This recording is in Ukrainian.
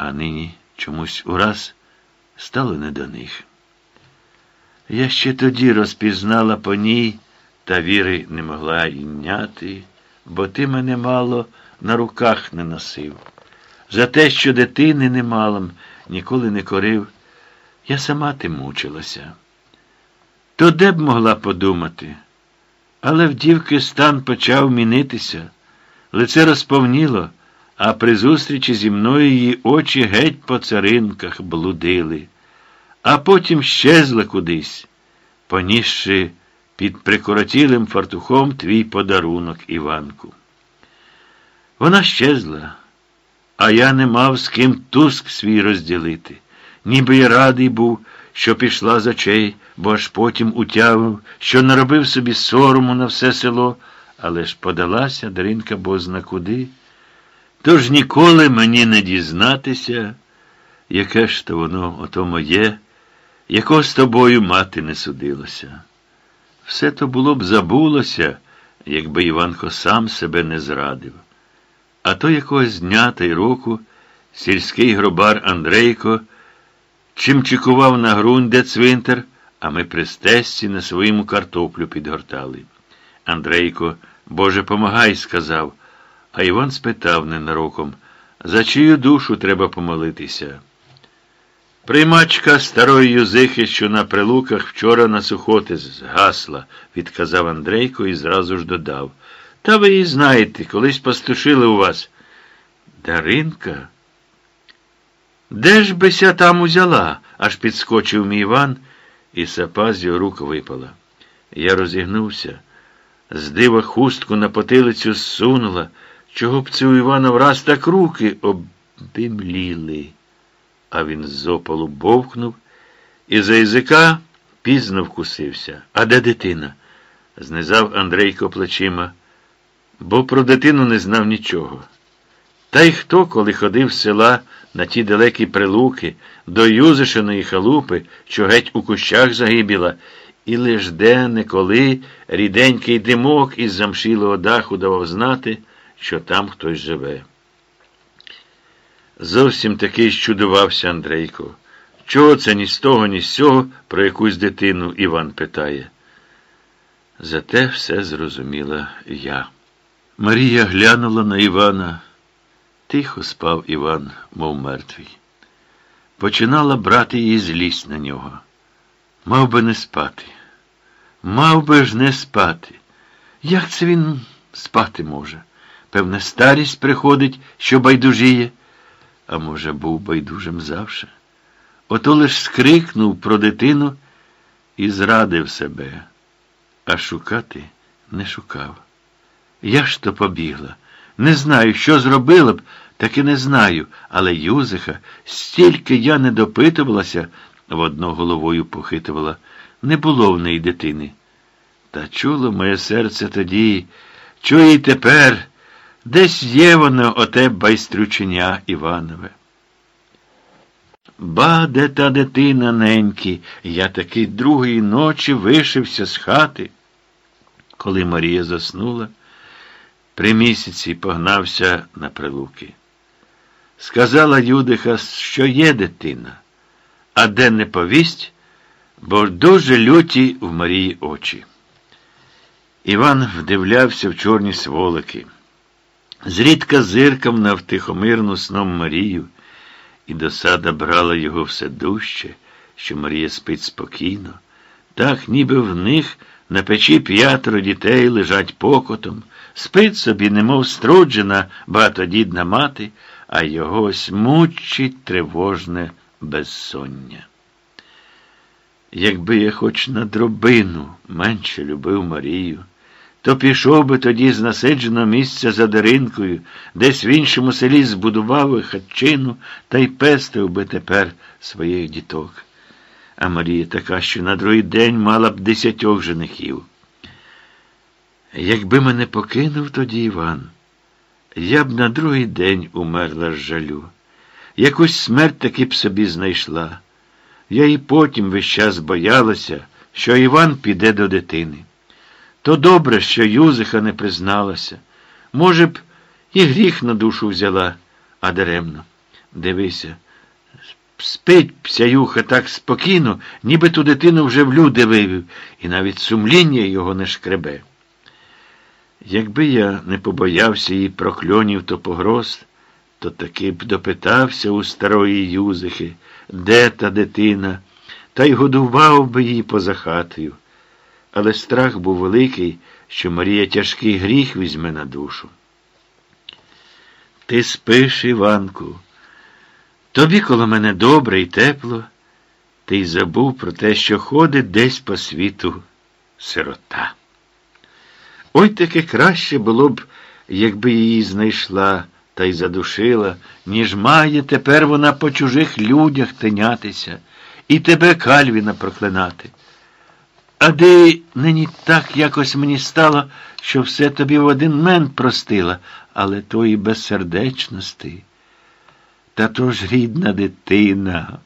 а нині чомусь ураз стало не до них. Я ще тоді розпізнала по ній, та віри не могла йняти, бо ти мене мало на руках не носив. За те, що дитини не малом, ніколи не корив, я сама ти мучилася. То де б могла подумати? Але в дівки стан почав мінитися, лице розповніло, а при зустрічі зі мною її очі геть по царинках блудили, а потім щезла кудись, понісши під прикоротілим фартухом твій подарунок, Іванку. Вона щезла, а я не мав з ким туск свій розділити, ніби я радий був що пішла з очей, бо аж потім утявив, що наробив собі сорому на все село, але ж подалася Даринка бозна куди. Тож ніколи мені не дізнатися, яке ж то воно ото моє, якого з тобою мати не судилося. Все то було б забулося, якби Іванко сам себе не зрадив. А то якогось дня та й року сільський гробар Андрейко чим чекував на грунь, де цвинтар, а ми при стесці на своєму картоплю підгортали. Андрейко, Боже, помагай, сказав, а Іван спитав ненароком, за чию душу треба помолитися. Приймачка старої юзихи, що на прилуках вчора на сухоти згасла, відказав Андрейко і зразу ж додав. Та ви її знаєте, колись пастушили у вас. Даринка? Де ж бися там узяла? аж підскочив мій Іван, і сапа з його рук випала. Я розігнувся, з дива хустку на потилицю зсунула, чого б це у Івана враз так руки обімліли. А він з опалу бовкнув і за язика пізно вкусився. А де дитина? знизав Андрейко плечима, бо про дитину не знав нічого. Та й хто, коли ходив з села на ті далекі прилуки, до Юзишиної халупи, що геть у кущах загибіла, і лиш де неколи ріденький димок із замшілого даху давав знати, що там хтось живе. Зовсім таки щудувався Андрейко. Чого це ні з того, ні з цього про якусь дитину Іван питає? Зате все зрозуміла я. Марія глянула на Івана. Тихо спав Іван, мов мертвий. Починала брати її злість на нього. Мав би не спати. Мав би ж не спати. Як це він спати може? Певне, старість приходить, що байдужіє, а може, був байдужим завше. Ото лиш скрикнув про дитину і зрадив себе, а шукати не шукав. Я ж то побігла. Не знаю, що зробила б, так і не знаю, але Юзиха, стільки я не допитувалася, водно головою похитувала, не було в неї дитини. Та чуло моє серце тоді, чує й тепер, десь є воно оте байстрюченя Іванове. Ба, де та дитина ненькі, я таки другої ночі вишився з хати. Коли Марія заснула, при місяці погнався на прилуки. Сказала Юдиха, що є дитина, а де не повість, бо дуже люті в Марії очі. Іван вдивлявся в чорні сволики, зрідка зиркав на втихомирну сном Марію, і досада брала його все дужче, що Марія спить спокійно, так ніби в них на печі п'ятеро дітей лежать покотом, спить собі, немов струджена багатодідна мати а його ось мучить тривожне безсоння. Якби я хоч на дробину менше любив Марію, то пішов би тоді з насидженого місця за Даринкою, десь в іншому селі збудував би хатчину та й пестив би тепер своїх діток. А Марія така, що на другий день мала б десятьох женихів. Якби мене покинув тоді Іван. Я б на другий день умерла з жалю. Якусь смерть таки б собі знайшла. Я і потім весь час боялася, що Іван піде до дитини. То добре, що Юзиха не призналася. Може б, і гріх на душу взяла, а даремно. Дивися. Спить псяюха так спокійно, ніби ту дитину вже в люди вивів, і навіть сумління його не шкребе. Якби я не побоявся її прокльонів то погроз, то таки б допитався у старої Юзихи, де та дитина, та й годував би її поза хатою. Але страх був великий, що Марія тяжкий гріх візьме на душу. Ти спиш, Іванку. Тобі коло мене добре і тепло, ти й забув про те, що ходить десь по світу сирота. Ой таки краще було б, якби її знайшла та й задушила, ніж має тепер вона по чужих людях тинятися і тебе кальвіна проклинати. А де нині так якось мені стало, що все тобі в один мент простила, але тої безсердечності. Та то ж рідна дитина.